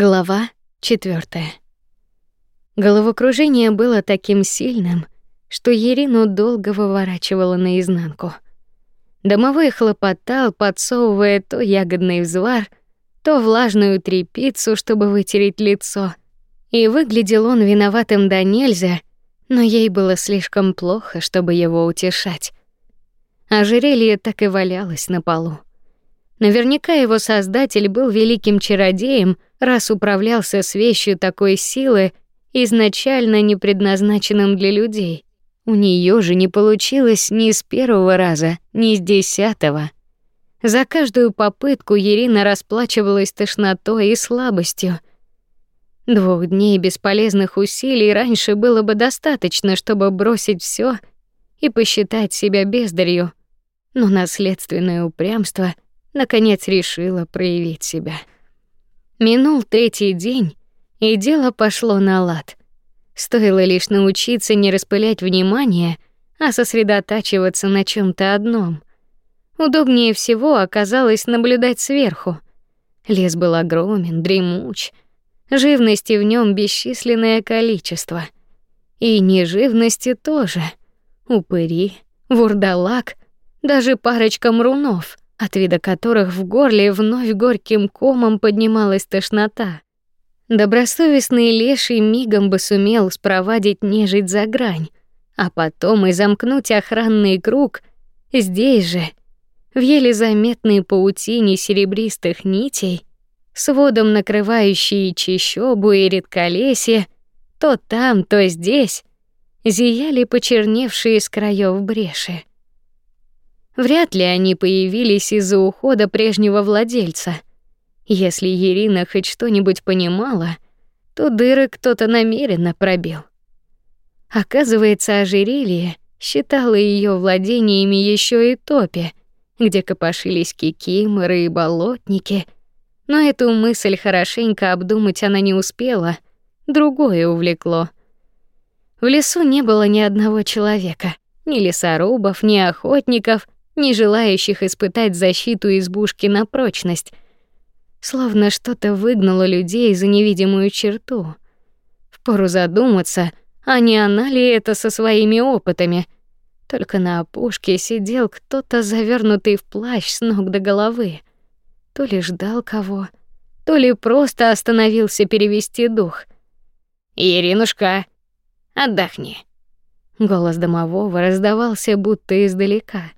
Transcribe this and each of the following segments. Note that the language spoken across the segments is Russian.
Глава 4. Головокружение было таким сильным, что Ерину долго выворачивало наизнанку. Домовой хлопотал, подсовывая то ягодный взвар, то влажную тряпицу, чтобы вытереть лицо. И выглядел он виноватым до нельзя, но ей было слишком плохо, чтобы его утешать. Ожерелье так и валялось на полу. Наверняка его создатель был великим чародеем, раз управлялся с вещью такой силы, изначально не предназначенным для людей. У нее же не получилось ни с первого раза, ни с десятого. За каждую попытку Ирина расплачивалась тошнотой и слабостью. Двух дней бесполезных усилий раньше было бы достаточно, чтобы бросить все и посчитать себя бездарью. Но наследственное упрямство — наконец решила проявить себя. Минул третий день, и дело пошло на лад. Стоило лишь научиться не распылять внимание, а сосредотачиваться на чем то одном. Удобнее всего оказалось наблюдать сверху. Лес был огромен, дремуч, живности в нем бесчисленное количество. И неживности тоже. Упыри, вурдалак, даже парочка мрунов — от вида которых в горле вновь горьким комом поднималась тошнота. Добросовестный леший мигом бы сумел спровадить нежить за грань, а потом и замкнуть охранный круг здесь же, в еле заметной паутине серебристых нитей, сводом накрывающей чащобу и редколесье, то там, то здесь зияли почерневшие с краев бреши. Вряд ли они появились из-за ухода прежнего владельца. Если Ирина хоть что-нибудь понимала, то дыры кто-то намеренно пробил. Оказывается, ожерелье считало ее владениями еще и топе, где копошились кикиморы и болотники. Но эту мысль хорошенько обдумать она не успела, другое увлекло. В лесу не было ни одного человека, ни лесорубов, ни охотников, не желающих испытать защиту избушки на прочность. Словно что-то выгнало людей за невидимую черту. Впору задуматься, а не она ли это со своими опытами. Только на опушке сидел кто-то завернутый в плащ с ног до головы. То ли ждал кого, то ли просто остановился перевести дух. «Иринушка, отдохни». Голос домового раздавался будто издалека.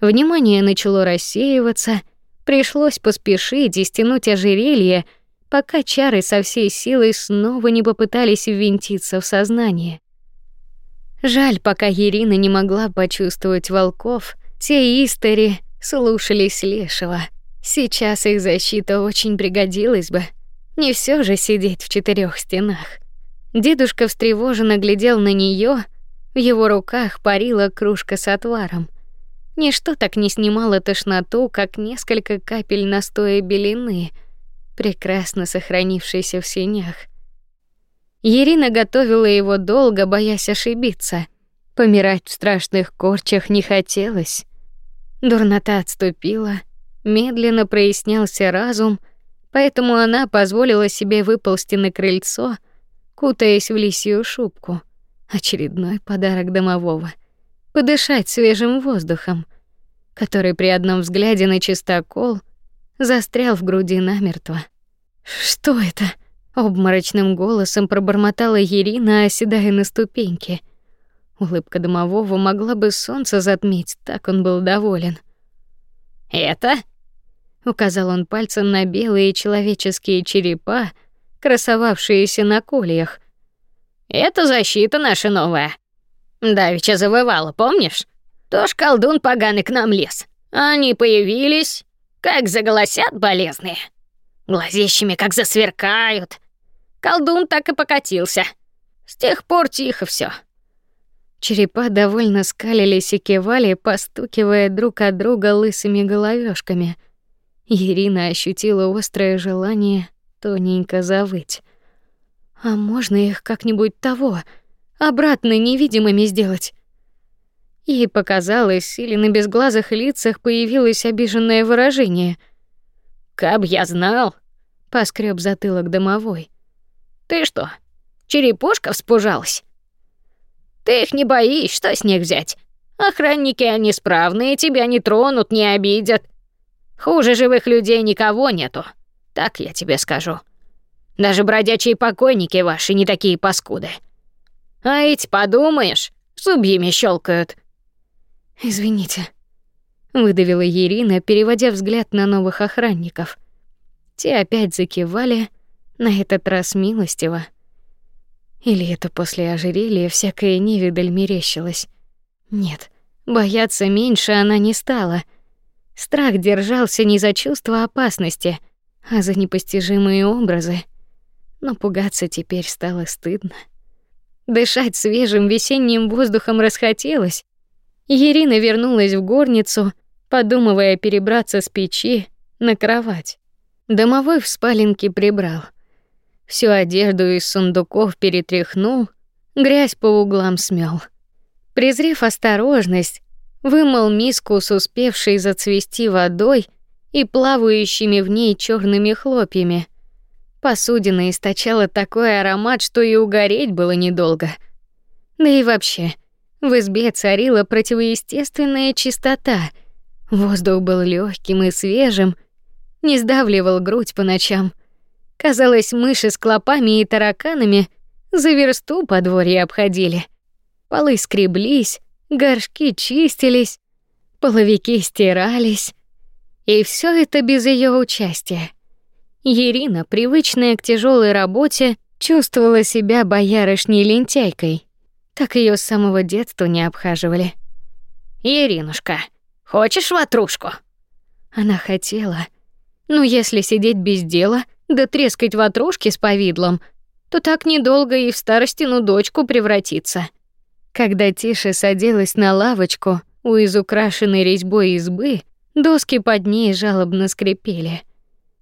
Внимание начало рассеиваться, пришлось поспешить и стянуть ожерелье, пока чары со всей силой снова не попытались ввинтиться в сознание. Жаль, пока Ирина не могла почувствовать волков, те истори слушались лешего. Сейчас их защита очень пригодилась бы. Не все же сидеть в четырех стенах. Дедушка встревоженно глядел на нее, в его руках парила кружка с отваром — Ничто так не снимало тошноту, как несколько капель настоя белины, прекрасно сохранившейся в сенях. Ирина готовила его долго, боясь ошибиться. Помирать в страшных корчах не хотелось. Дурнота отступила, медленно прояснялся разум, поэтому она позволила себе выползти на крыльцо, кутаясь в лисью шубку. Очередной подарок домового подышать свежим воздухом, который при одном взгляде на чистокол застрял в груди намертво. Что это? обморочным голосом пробормотала Ирина, оседая на ступеньке. Улыбка домового могла бы солнце затмить, так он был доволен. Это? указал он пальцем на белые человеческие черепа, красовавшиеся на кольях. Это защита наша новая. Давеча завывала, помнишь? Тоже колдун поганый к нам лез. Они появились, как заголосят болезные. Глазищами как засверкают. Колдун так и покатился. С тех пор тихо все. Черепа довольно скалились и кивали, постукивая друг от друга лысыми головешками. Ирина ощутила острое желание тоненько завыть. А можно их как-нибудь того обратно невидимыми сделать. Ей показалось, или на безглазых лицах появилось обиженное выражение. «Каб я знал, поскреб затылок домовой. Ты что, черепушка вспужалась? Ты их не боишь, что с них взять? Охранники они справные, тебя не тронут, не обидят. Хуже живых людей никого нету. Так я тебе скажу. Даже бродячие покойники ваши не такие паскуды. А эти, подумаешь, зубьями щелкают. Извините, выдавила Ирина, переводя взгляд на новых охранников. Те опять закивали, на этот раз милостиво. Или это после ожерелья всякая невидаль мерещилась? Нет, бояться меньше она не стала. Страх держался не за чувство опасности, а за непостижимые образы. Но пугаться теперь стало стыдно. Дышать свежим весенним воздухом расхотелось. Ирина вернулась в горницу, подумывая перебраться с печи на кровать. Домовой в спаленке прибрал. Всю одежду из сундуков перетряхнул, грязь по углам смел. Презрев осторожность, вымыл миску с успевшей зацвести водой и плавающими в ней черными хлопьями. Посудина источала такой аромат, что и угореть было недолго. Да и вообще, в избе царила противоестественная чистота — Воздух был легким и свежим, не сдавливал грудь по ночам. Казалось, мыши с клопами и тараканами за версту подворье обходили. Полы скреблись, горшки чистились, половики стирались. И все это без ее участия. Ирина, привычная к тяжелой работе, чувствовала себя боярышней лентяйкой. Так ее с самого детства не обхаживали. Иринушка, Хочешь ватрушку? Она хотела. Ну, если сидеть без дела, да трескать ватрушки с повидлом, то так недолго и в старостину дочку превратиться. Когда Тиша садилась на лавочку у изукрашенной резьбой избы, доски под ней жалобно скрипели.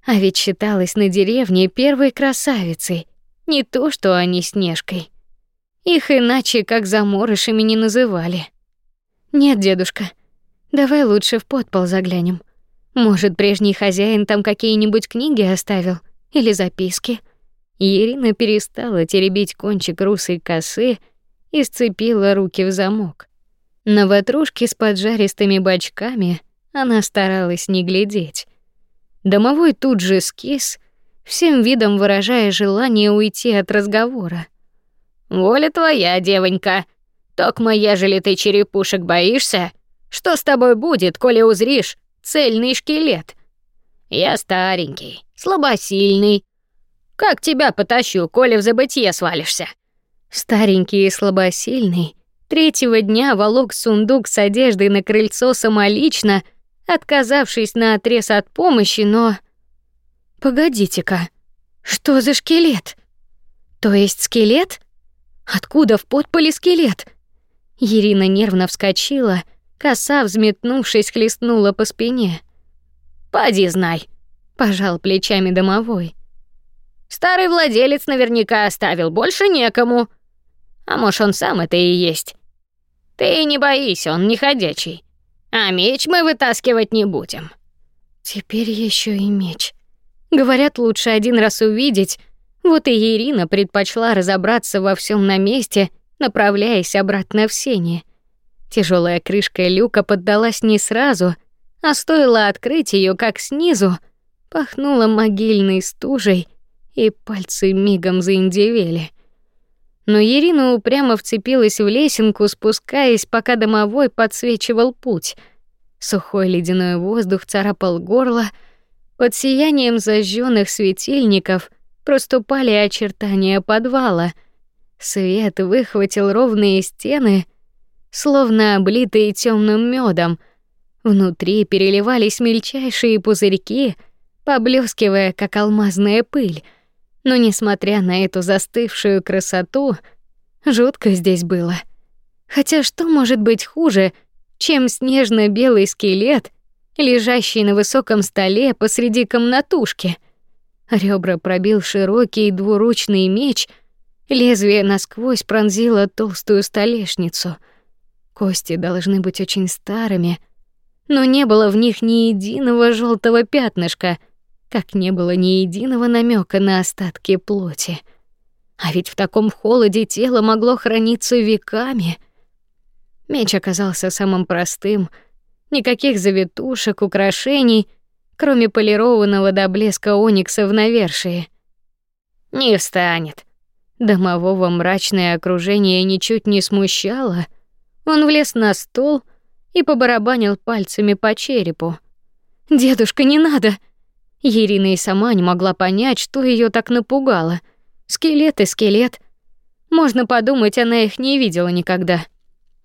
А ведь считалась на деревне первой красавицей, не то что они Снежкой. Их иначе как заморышами не называли. Нет, дедушка, Давай лучше в подпол заглянем. Может, прежний хозяин там какие-нибудь книги оставил или записки. Ирина перестала теребить кончик русой косы и сцепила руки в замок. На ватрушки с поджаристыми бочками она старалась не глядеть. Домовой тут же скис, всем видом выражая желание уйти от разговора. «Воля твоя, девонька. Токма, ежели ты черепушек боишься, что с тобой будет, коли узришь цельный шкелет? Я старенький, слабосильный. Как тебя потащу, коли в забытье свалишься? Старенький и слабосильный третьего дня волок сундук с одеждой на крыльцо самолично, отказавшись на отрез от помощи, но Погодите-ка. Что за шкелет? То есть скелет? Откуда в подполе скелет? Ирина нервно вскочила, Коса, взметнувшись, хлестнула по спине. «Поди знай», — пожал плечами домовой. «Старый владелец наверняка оставил, больше некому. А может, он сам это и есть. Ты не боись, он не ходячий. А меч мы вытаскивать не будем». Теперь еще и меч. Говорят, лучше один раз увидеть. Вот и Ирина предпочла разобраться во всем на месте, направляясь обратно в сени. Тяжелая крышка люка поддалась не сразу, а стоило открыть ее, как снизу пахнуло могильной стужей, и пальцы мигом заиндевели. Но Ирина упрямо вцепилась в лесенку, спускаясь, пока домовой подсвечивал путь. Сухой ледяной воздух царапал горло, под сиянием зажженных светильников проступали очертания подвала. Свет выхватил ровные стены — словно облитые темным медом. Внутри переливались мельчайшие пузырьки, поблескивая, как алмазная пыль. Но несмотря на эту застывшую красоту, жутко здесь было. Хотя что может быть хуже, чем снежно-белый скелет, лежащий на высоком столе посреди комнатушки? Ребра пробил широкий двуручный меч, лезвие насквозь пронзило толстую столешницу — Кости должны быть очень старыми, но не было в них ни единого желтого пятнышка, как не было ни единого намека на остатки плоти. А ведь в таком холоде тело могло храниться веками. Меч оказался самым простым, никаких завитушек, украшений, кроме полированного до блеска оникса в навершии. Не встанет. Домового мрачное окружение ничуть не смущало. Он влез на стол и побарабанил пальцами по черепу. Дедушка, не надо. Ирина и сама не могла понять, что ее так напугало. Скелет и скелет. Можно подумать, она их не видела никогда.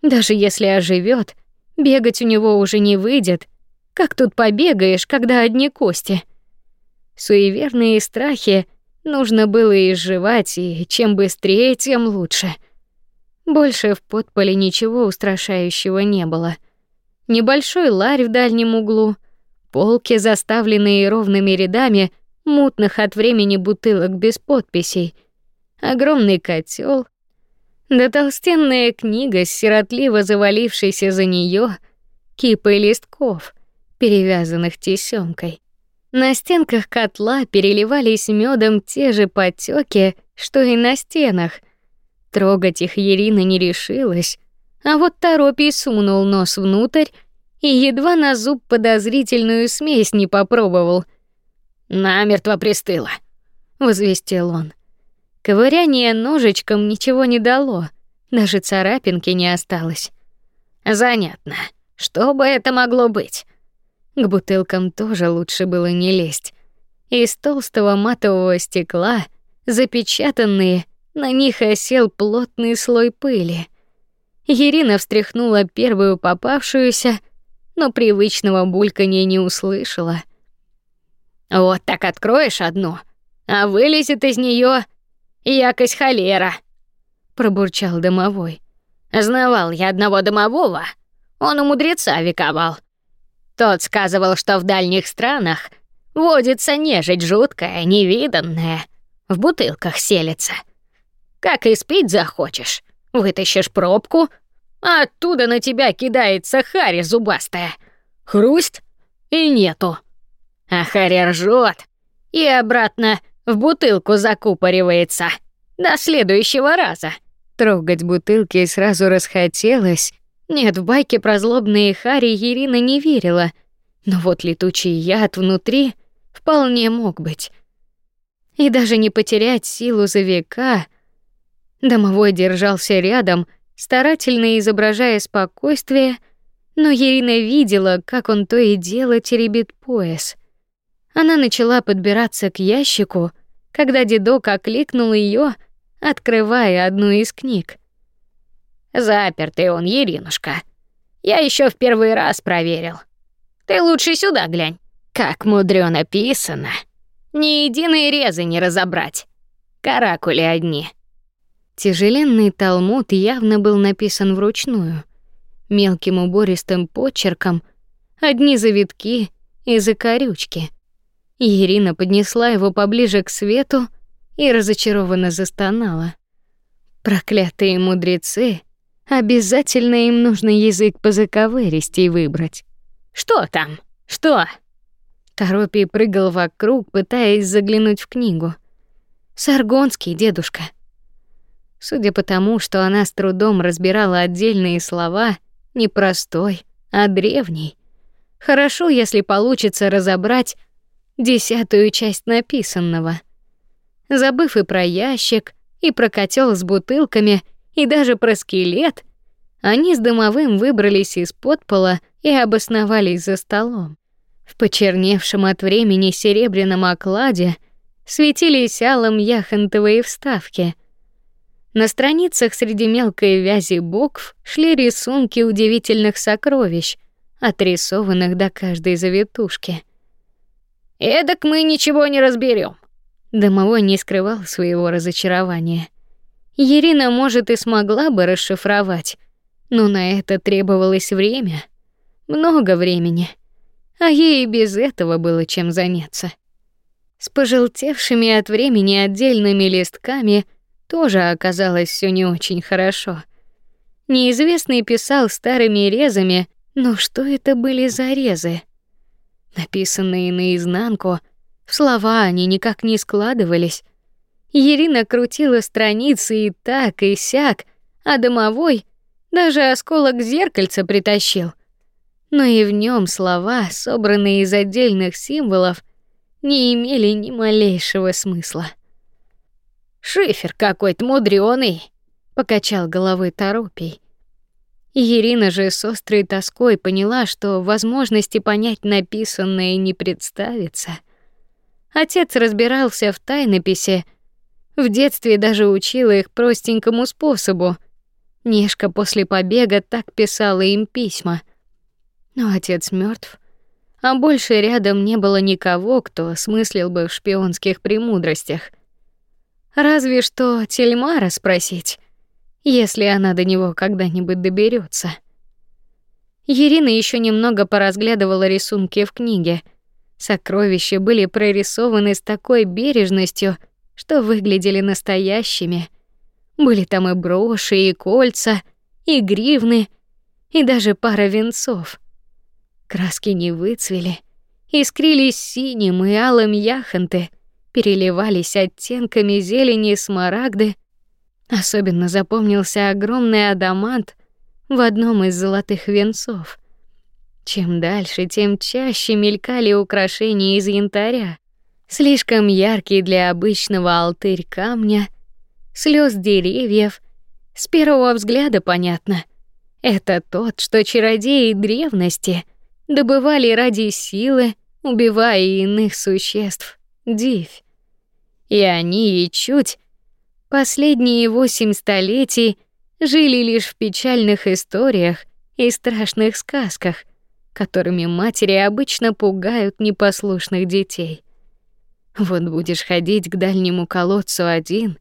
Даже если оживет, бегать у него уже не выйдет. Как тут побегаешь, когда одни кости? Суеверные страхи нужно было изживать, и чем быстрее, тем лучше. Больше в подполе ничего устрашающего не было. Небольшой ларь в дальнем углу, полки, заставленные ровными рядами мутных от времени бутылок без подписей, огромный котел, да толстенная книга, сиротливо завалившаяся за нее кипой листков, перевязанных тесёмкой. На стенках котла переливались медом те же потеки, что и на стенах. Трогать их Ирина не решилась, а вот Торопий сунул нос внутрь и едва на зуб подозрительную смесь не попробовал. «Намертво пристыло», — возвестил он. Ковыряние ножичком ничего не дало, даже царапинки не осталось. Занятно. Что бы это могло быть? К бутылкам тоже лучше было не лезть. Из толстого матового стекла, запечатанные, на них осел плотный слой пыли. Ирина встряхнула первую попавшуюся, но привычного бульканья не услышала. Вот так откроешь одну, а вылезет из нее якость холера, пробурчал домовой. Знавал я одного домового, он у мудреца вековал. Тот сказывал, что в дальних странах водится нежить жуткая, невиданная, в бутылках селится. Как и спить захочешь, вытащишь пробку, а оттуда на тебя кидается хари зубастая. Хрусть и нету. А харя ржет и обратно в бутылку закупоривается. До следующего раза. Трогать бутылки сразу расхотелось. Нет, в байке про злобные хари Ирина не верила. Но вот летучий яд внутри вполне мог быть. И даже не потерять силу за века. Домовой держался рядом, старательно изображая спокойствие, но Ирина видела, как он то и дело теребит пояс. Она начала подбираться к ящику, когда дедок окликнул ее, открывая одну из книг. Запертый он, Иринушка. Я еще в первый раз проверил. Ты лучше сюда глянь. Как мудрё написано. Ни единой резы не разобрать. Каракули одни. Тяжеленный талмуд явно был написан вручную, мелким убористым почерком, одни завитки и закорючки. Ирина поднесла его поближе к свету и разочарованно застонала. Проклятые мудрецы, обязательно им нужно язык по заковыристей выбрать. Что там? Что? Торопий прыгал вокруг, пытаясь заглянуть в книгу. Саргонский дедушка. Судя по тому, что она с трудом разбирала отдельные слова, не простой, а древний. Хорошо, если получится разобрать десятую часть написанного. Забыв и про ящик, и про котел с бутылками, и даже про скелет, они с домовым выбрались из подпола и обосновались за столом. В почерневшем от времени серебряном окладе светились алым яхонтовые вставки — на страницах среди мелкой вязи букв шли рисунки удивительных сокровищ, отрисованных до каждой завитушки. Эдак мы ничего не разберем. Домовой не скрывал своего разочарования. Ирина, может, и смогла бы расшифровать, но на это требовалось время, много времени, а ей и без этого было чем заняться. С пожелтевшими от времени отдельными листками тоже оказалось все не очень хорошо. Неизвестный писал старыми резами, но что это были за резы? Написанные наизнанку, В слова они никак не складывались. Ирина крутила страницы и так, и сяк, а домовой даже осколок зеркальца притащил. Но и в нем слова, собранные из отдельных символов, не имели ни малейшего смысла. Шифер какой-то мудрёный, покачал головой Торопий. Ирина же с острой тоской поняла, что возможности понять написанное не представится. Отец разбирался в тайнописи, в детстве даже учил их простенькому способу. Нешка после побега так писала им письма. Но отец мертв, а больше рядом не было никого, кто смыслил бы в шпионских премудростях. Разве что Тельмара спросить если она до него когда-нибудь доберется. Ирина еще немного поразглядывала рисунки в книге. Сокровища были прорисованы с такой бережностью, что выглядели настоящими. Были там и броши, и кольца, и гривны, и даже пара венцов. Краски не выцвели, искрились синим и алым яхонты, переливались оттенками зелени и смарагды, Особенно запомнился огромный адамант в одном из золотых венцов. Чем дальше, тем чаще мелькали украшения из янтаря, слишком яркие для обычного алтырь камня, слез деревьев. С первого взгляда понятно. Это тот, что чародеи древности добывали ради силы, убивая иных существ. Дивь. И они и чуть Последние восемь столетий жили лишь в печальных историях и страшных сказках, которыми матери обычно пугают непослушных детей. Вот будешь ходить к дальнему колодцу один,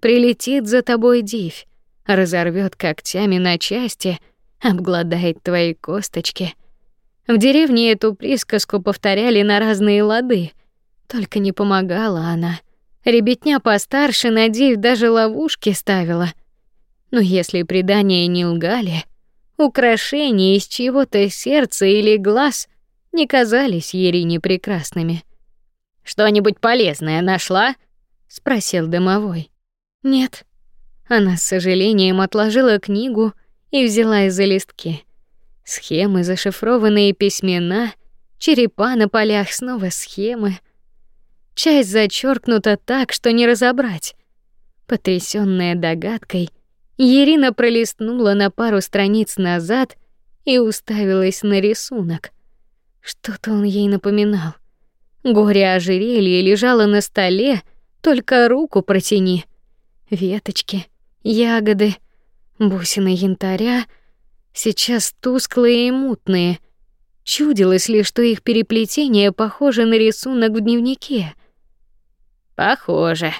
прилетит за тобой дивь, разорвет когтями на части, обгладает твои косточки. В деревне эту присказку повторяли на разные лады, только не помогала она. Ребятня постарше, надеюсь, даже ловушки ставила. Но если предания не лгали, украшения из чего-то сердца или глаз не казались Ерине прекрасными. Что-нибудь полезное нашла? спросил домовой. Нет. Она с сожалением отложила книгу и взяла из-за листки. Схемы, зашифрованные письмена, черепа на полях, снова схемы — Часть зачеркнута так, что не разобрать. Потрясённая догадкой, Ирина пролистнула на пару страниц назад и уставилась на рисунок. Что-то он ей напоминал. Горе ожерелье лежало на столе, только руку протяни. Веточки, ягоды, бусины янтаря, сейчас тусклые и мутные. Чудилось ли, что их переплетение похоже на рисунок в дневнике — Похоже.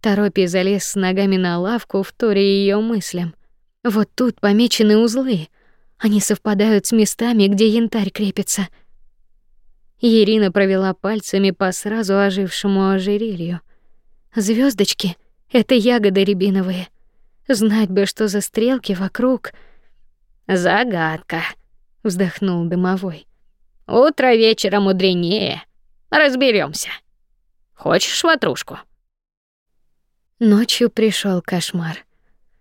Торопи залез с ногами на лавку, вторя ее мыслям. Вот тут помечены узлы. Они совпадают с местами, где янтарь крепится. Ирина провела пальцами по сразу ожившему ожерелью. Звездочки — это ягоды рябиновые. Знать бы, что за стрелки вокруг. Загадка, вздохнул дымовой. Утро вечера мудренее. Разберемся. Хочешь ватрушку? Ночью пришел кошмар.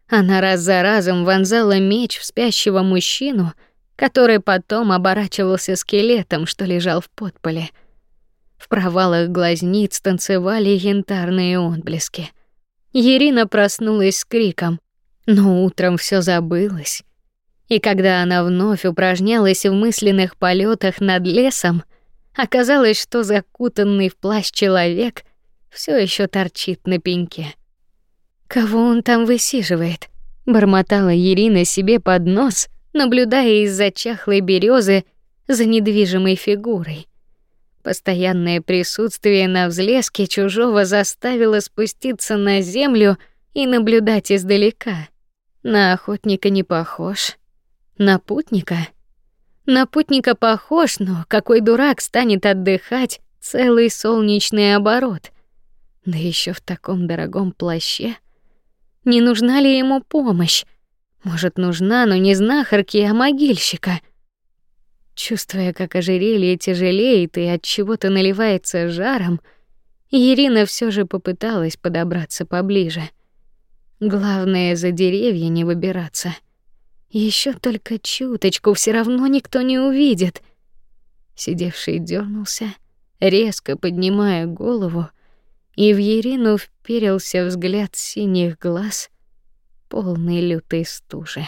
Она раз за разом вонзала меч в спящего мужчину, который потом оборачивался скелетом, что лежал в подполе. В провалах глазниц танцевали янтарные отблески. Ирина проснулась с криком, но утром все забылось. И когда она вновь упражнялась в мысленных полетах над лесом, Оказалось, что закутанный в плащ человек все еще торчит на пеньке. Кого он там высиживает? бормотала Ирина себе под нос, наблюдая из-за чахлой березы за недвижимой фигурой. Постоянное присутствие на взлеске чужого заставило спуститься на землю и наблюдать издалека. На охотника не похож, на путника — на путника похож, но какой дурак станет отдыхать целый солнечный оборот? Да еще в таком дорогом плаще. Не нужна ли ему помощь? Может, нужна, но не знахарки, а могильщика. Чувствуя, как ожерелье тяжелеет и от чего-то наливается жаром, Ирина все же попыталась подобраться поближе. Главное за деревья не выбираться. Еще только чуточку, все равно никто не увидит. Сидевший дернулся, резко поднимая голову, и в Ирину вперился взгляд синих глаз, полный лютой стужи.